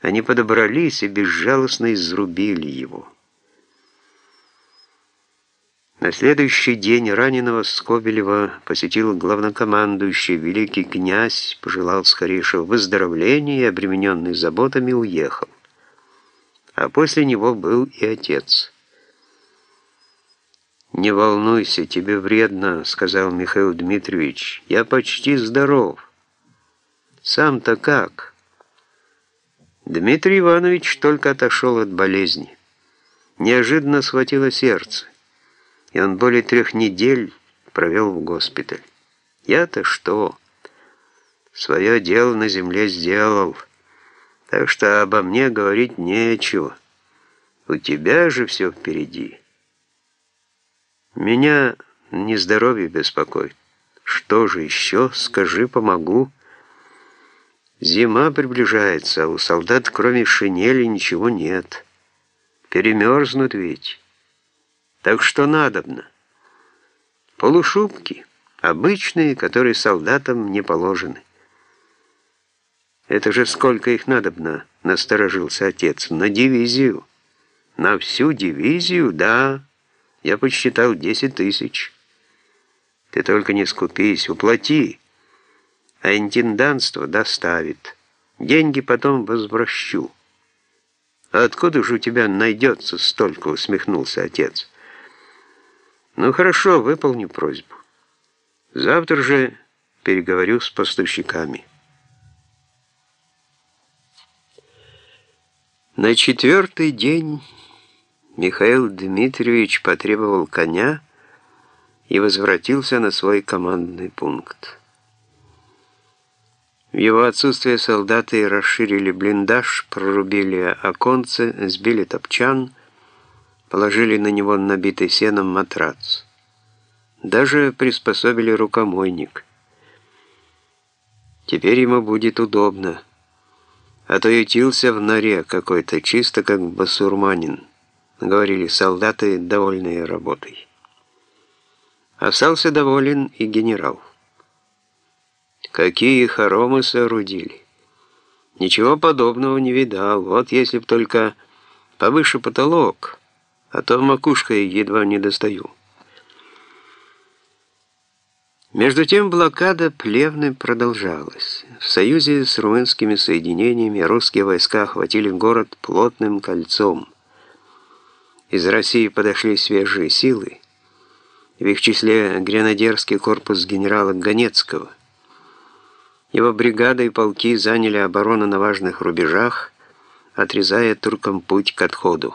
Они подобрались и безжалостно изрубили его. На следующий день раненого Скобелева посетил главнокомандующий, великий князь, пожелал скорейшего выздоровления и, обремененный заботами, уехал. А после него был и отец. «Не волнуйся, тебе вредно», — сказал Михаил Дмитриевич. «Я почти здоров». «Сам-то как?» Дмитрий Иванович только отошел от болезни. Неожиданно схватило сердце и он более трех недель провел в госпитале. Я-то что? Свое дело на земле сделал, так что обо мне говорить нечего. У тебя же все впереди. Меня нездоровье беспокоит. Что же еще? Скажи, помогу. Зима приближается, а у солдат кроме шинели ничего нет. Перемерзнут ведь. Так что надобно? Полушубки, обычные, которые солдатам не положены. Это же сколько их надобно, насторожился отец. На дивизию. На всю дивизию, да. Я подсчитал 10 тысяч. Ты только не скупись, уплати. А интенданство доставит. Деньги потом возвращу. А откуда же у тебя найдется столько, усмехнулся отец. Ну хорошо, выполню просьбу. Завтра же переговорю с поставщиками. На четвертый день Михаил Дмитриевич потребовал коня и возвратился на свой командный пункт. В его отсутствие солдаты расширили блиндаж, прорубили оконцы, сбили топчан, положили на него набитый сеном матрац. Даже приспособили рукомойник. Теперь ему будет удобно. А то ютился в норе какой-то, чисто как басурманин, говорили солдаты, довольные работой. Остался доволен и генерал. Какие хоромы соорудили. Ничего подобного не видал. Вот если б только повыше потолок а то макушкой едва не достаю. Между тем блокада Плевны продолжалась. В союзе с румынскими соединениями русские войска охватили город плотным кольцом. Из России подошли свежие силы, в их числе гренадерский корпус генерала Ганецкого. Его бригады и полки заняли оборону на важных рубежах, отрезая туркам путь к отходу.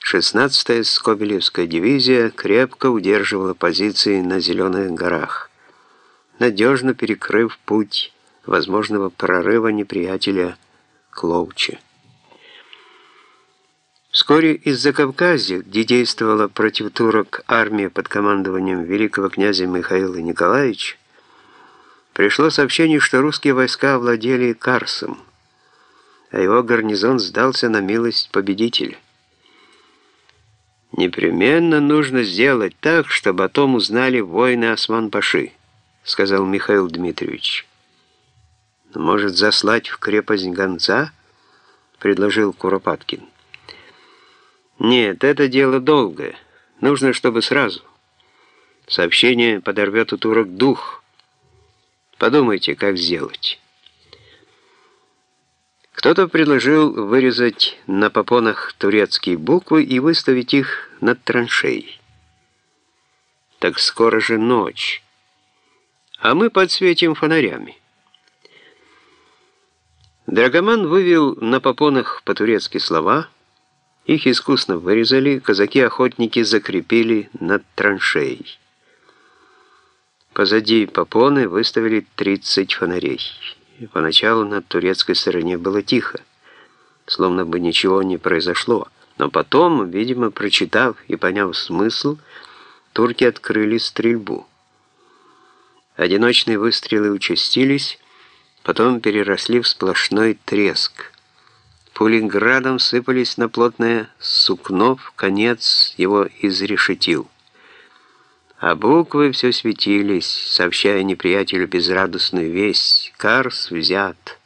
16-я Скобелевская дивизия крепко удерживала позиции на Зеленых горах, надежно перекрыв путь возможного прорыва неприятеля к Ловче. Вскоре из-за Кавказа, где действовала против турок армия под командованием великого князя Михаила Николаевича, пришло сообщение, что русские войска овладели Карсом, а его гарнизон сдался на милость победителя. «Непременно нужно сделать так, чтобы о том узнали воины Осман-Паши», сказал Михаил Дмитриевич. «Может, заслать в крепость гонца?» предложил Куропаткин. «Нет, это дело долгое. Нужно, чтобы сразу. Сообщение подорвет у турок дух. Подумайте, как сделать». Кто-то предложил вырезать на попонах турецкие буквы и выставить их над траншеей. Так скоро же ночь, а мы подсветим фонарями. Драгоман вывел на попонах по-турецки слова, их искусно вырезали, казаки-охотники закрепили над траншеей. Позади попоны выставили 30 фонарей. Поначалу на турецкой стороне было тихо, словно бы ничего не произошло. Но потом, видимо, прочитав и поняв смысл, турки открыли стрельбу. Одиночные выстрелы участились, потом переросли в сплошной треск. Пули градом сыпались на плотное сукно, в конец его изрешетил. А буквы все светились, сообщая неприятелю безрадостную весть. Карс взят.